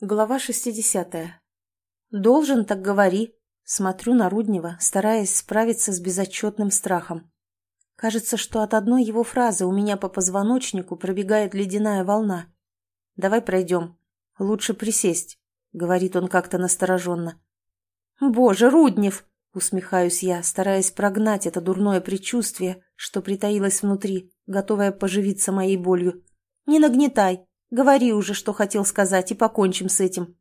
Глава 60. «Должен, так говори». Смотрю на Руднева, стараясь справиться с безотчетным страхом. Кажется, что от одной его фразы у меня по позвоночнику пробегает ледяная волна. «Давай пройдем. Лучше присесть», — говорит он как-то настороженно. «Боже, Руднев!» — усмехаюсь я, стараясь прогнать это дурное предчувствие, что притаилось внутри, готовое поживиться моей болью. «Не нагнетай. Говори уже, что хотел сказать, и покончим с этим.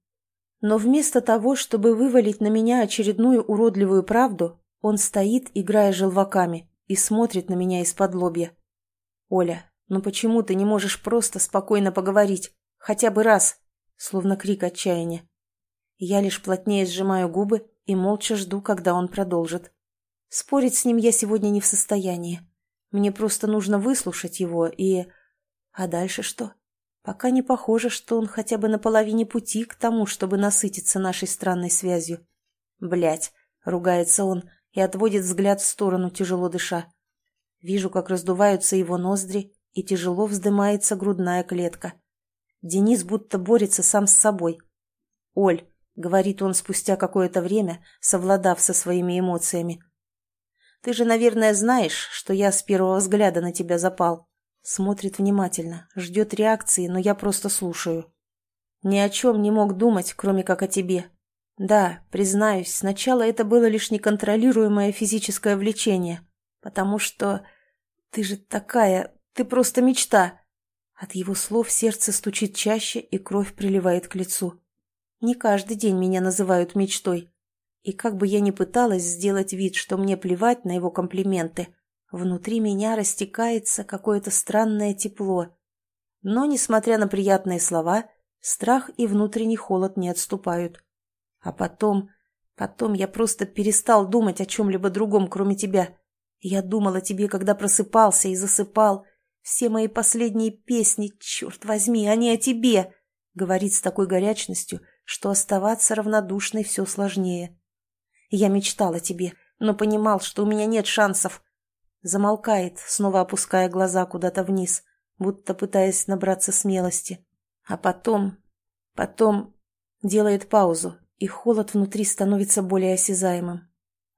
Но вместо того, чтобы вывалить на меня очередную уродливую правду, он стоит, играя желваками, и смотрит на меня из-под лобья. «Оля, ну почему ты не можешь просто спокойно поговорить? Хотя бы раз!» Словно крик отчаяния. Я лишь плотнее сжимаю губы и молча жду, когда он продолжит. Спорить с ним я сегодня не в состоянии. Мне просто нужно выслушать его и... А дальше что? Пока не похоже, что он хотя бы на половине пути к тому, чтобы насытиться нашей странной связью. Блять, ругается он и отводит взгляд в сторону, тяжело дыша. Вижу, как раздуваются его ноздри, и тяжело вздымается грудная клетка. Денис будто борется сам с собой. «Оль», — говорит он спустя какое-то время, совладав со своими эмоциями, — «ты же, наверное, знаешь, что я с первого взгляда на тебя запал. Смотрит внимательно, ждет реакции, но я просто слушаю. Ни о чем не мог думать, кроме как о тебе. Да, признаюсь, сначала это было лишь неконтролируемое физическое влечение, потому что... Ты же такая... Ты просто мечта. От его слов сердце стучит чаще, и кровь приливает к лицу. Не каждый день меня называют мечтой. И как бы я ни пыталась сделать вид, что мне плевать на его комплименты, Внутри меня растекается какое-то странное тепло. Но, несмотря на приятные слова, страх и внутренний холод не отступают. А потом... Потом я просто перестал думать о чем-либо другом, кроме тебя. Я думал о тебе, когда просыпался и засыпал. Все мои последние песни, черт возьми, они о тебе, — говорит с такой горячностью, что оставаться равнодушной все сложнее. Я мечтал о тебе, но понимал, что у меня нет шансов. Замолкает, снова опуская глаза куда-то вниз, будто пытаясь набраться смелости. А потом... Потом... Делает паузу, и холод внутри становится более осязаемым.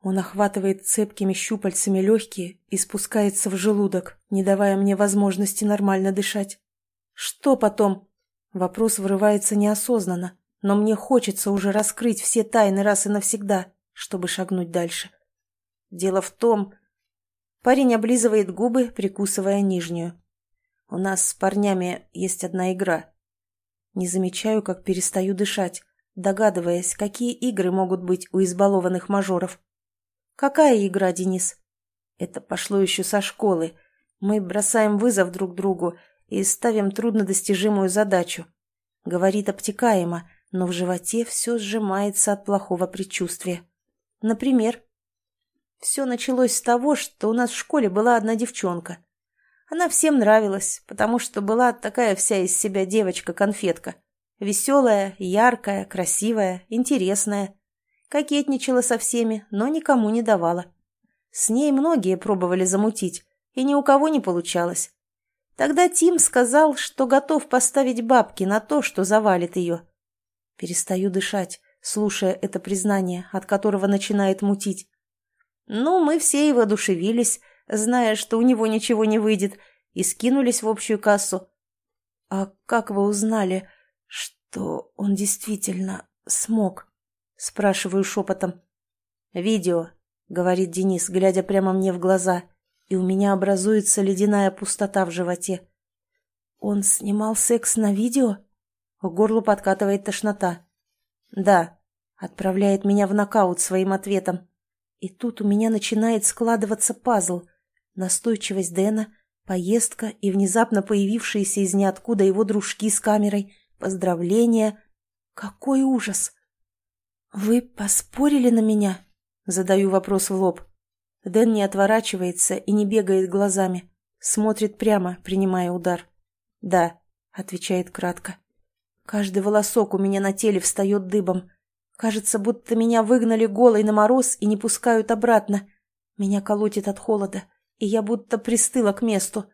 Он охватывает цепкими щупальцами легкие и спускается в желудок, не давая мне возможности нормально дышать. Что потом? Вопрос вырывается неосознанно, но мне хочется уже раскрыть все тайны раз и навсегда, чтобы шагнуть дальше. Дело в том, Парень облизывает губы, прикусывая нижнюю. У нас с парнями есть одна игра. Не замечаю, как перестаю дышать, догадываясь, какие игры могут быть у избалованных мажоров. Какая игра, Денис? Это пошло еще со школы. Мы бросаем вызов друг другу и ставим труднодостижимую задачу. Говорит обтекаемо, но в животе все сжимается от плохого предчувствия. Например, все началось с того, что у нас в школе была одна девчонка. Она всем нравилась, потому что была такая вся из себя девочка-конфетка. Веселая, яркая, красивая, интересная. Кокетничала со всеми, но никому не давала. С ней многие пробовали замутить, и ни у кого не получалось. Тогда Тим сказал, что готов поставить бабки на то, что завалит ее. Перестаю дышать, слушая это признание, от которого начинает мутить. Ну, мы все и воодушевились, зная, что у него ничего не выйдет, и скинулись в общую кассу. «А как вы узнали, что он действительно смог?» – спрашиваю шепотом. «Видео», – говорит Денис, глядя прямо мне в глаза, и у меня образуется ледяная пустота в животе. «Он снимал секс на видео?» К горлу подкатывает тошнота. «Да», – отправляет меня в нокаут своим ответом. И тут у меня начинает складываться пазл. Настойчивость Дэна, поездка и внезапно появившиеся из ниоткуда его дружки с камерой, поздравления. Какой ужас! «Вы поспорили на меня?» Задаю вопрос в лоб. Дэн не отворачивается и не бегает глазами. Смотрит прямо, принимая удар. «Да», — отвечает кратко. Каждый волосок у меня на теле встает дыбом. Кажется, будто меня выгнали голой на мороз и не пускают обратно. Меня колотит от холода, и я будто пристыла к месту.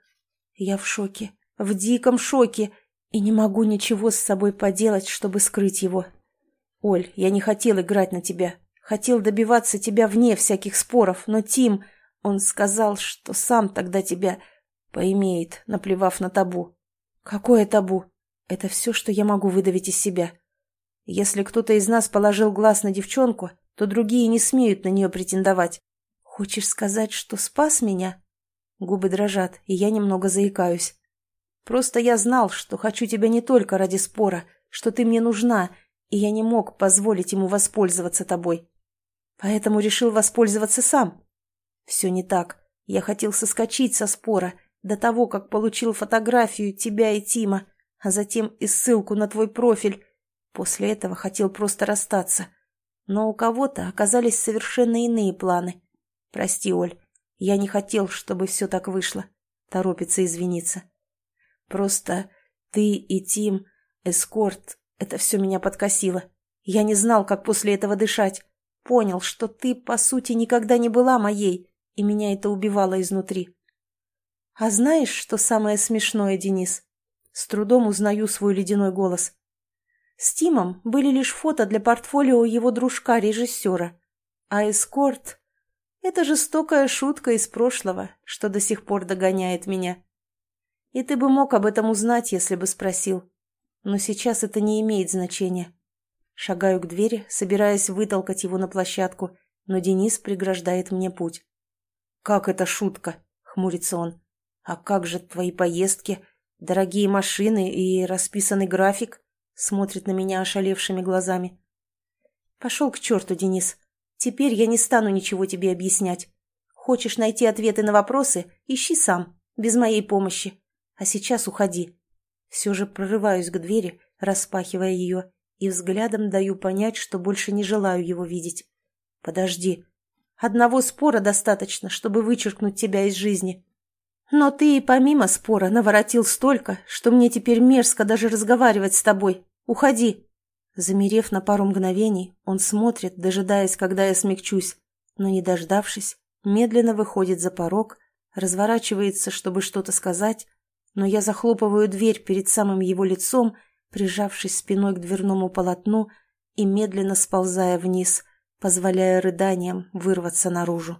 Я в шоке, в диком шоке, И не могу ничего с собой поделать, чтобы скрыть его. Оль, я не хотел играть на тебя. Хотел добиваться тебя вне всяких споров, но Тим, он сказал, что сам тогда тебя поимеет, наплевав на табу. Какое табу? Это все, что я могу выдавить из себя. Если кто-то из нас положил глаз на девчонку, то другие не смеют на нее претендовать. Хочешь сказать, что спас меня? Губы дрожат, и я немного заикаюсь. Просто я знал, что хочу тебя не только ради спора, что ты мне нужна, и я не мог позволить ему воспользоваться тобой. Поэтому решил воспользоваться сам. Все не так. Я хотел соскочить со спора до того, как получил фотографию тебя и Тима, а затем и ссылку на твой профиль. После этого хотел просто расстаться. Но у кого-то оказались совершенно иные планы. Прости, Оль, я не хотел, чтобы все так вышло. Торопится извиниться. Просто ты и Тим, эскорт, это все меня подкосило. Я не знал, как после этого дышать. Понял, что ты, по сути, никогда не была моей, и меня это убивало изнутри. А знаешь, что самое смешное, Денис? С трудом узнаю свой ледяной голос. С Тимом были лишь фото для портфолио его дружка-режиссера. А эскорт — это жестокая шутка из прошлого, что до сих пор догоняет меня. И ты бы мог об этом узнать, если бы спросил. Но сейчас это не имеет значения. Шагаю к двери, собираясь вытолкать его на площадку, но Денис преграждает мне путь. «Как это шутка?» — хмурится он. «А как же твои поездки, дорогие машины и расписанный график?» — смотрит на меня ошалевшими глазами. «Пошел к черту, Денис. Теперь я не стану ничего тебе объяснять. Хочешь найти ответы на вопросы — ищи сам, без моей помощи. А сейчас уходи. Все же прорываюсь к двери, распахивая ее, и взглядом даю понять, что больше не желаю его видеть. Подожди. Одного спора достаточно, чтобы вычеркнуть тебя из жизни. Но ты и помимо спора наворотил столько, что мне теперь мерзко даже разговаривать с тобой. Уходи. Замерев на пару мгновений, он смотрит, дожидаясь, когда я смягчусь, но, не дождавшись, медленно выходит за порог, разворачивается, чтобы что-то сказать, но я захлопываю дверь перед самым его лицом, прижавшись спиной к дверному полотну и медленно сползая вниз, позволяя рыданиям вырваться наружу.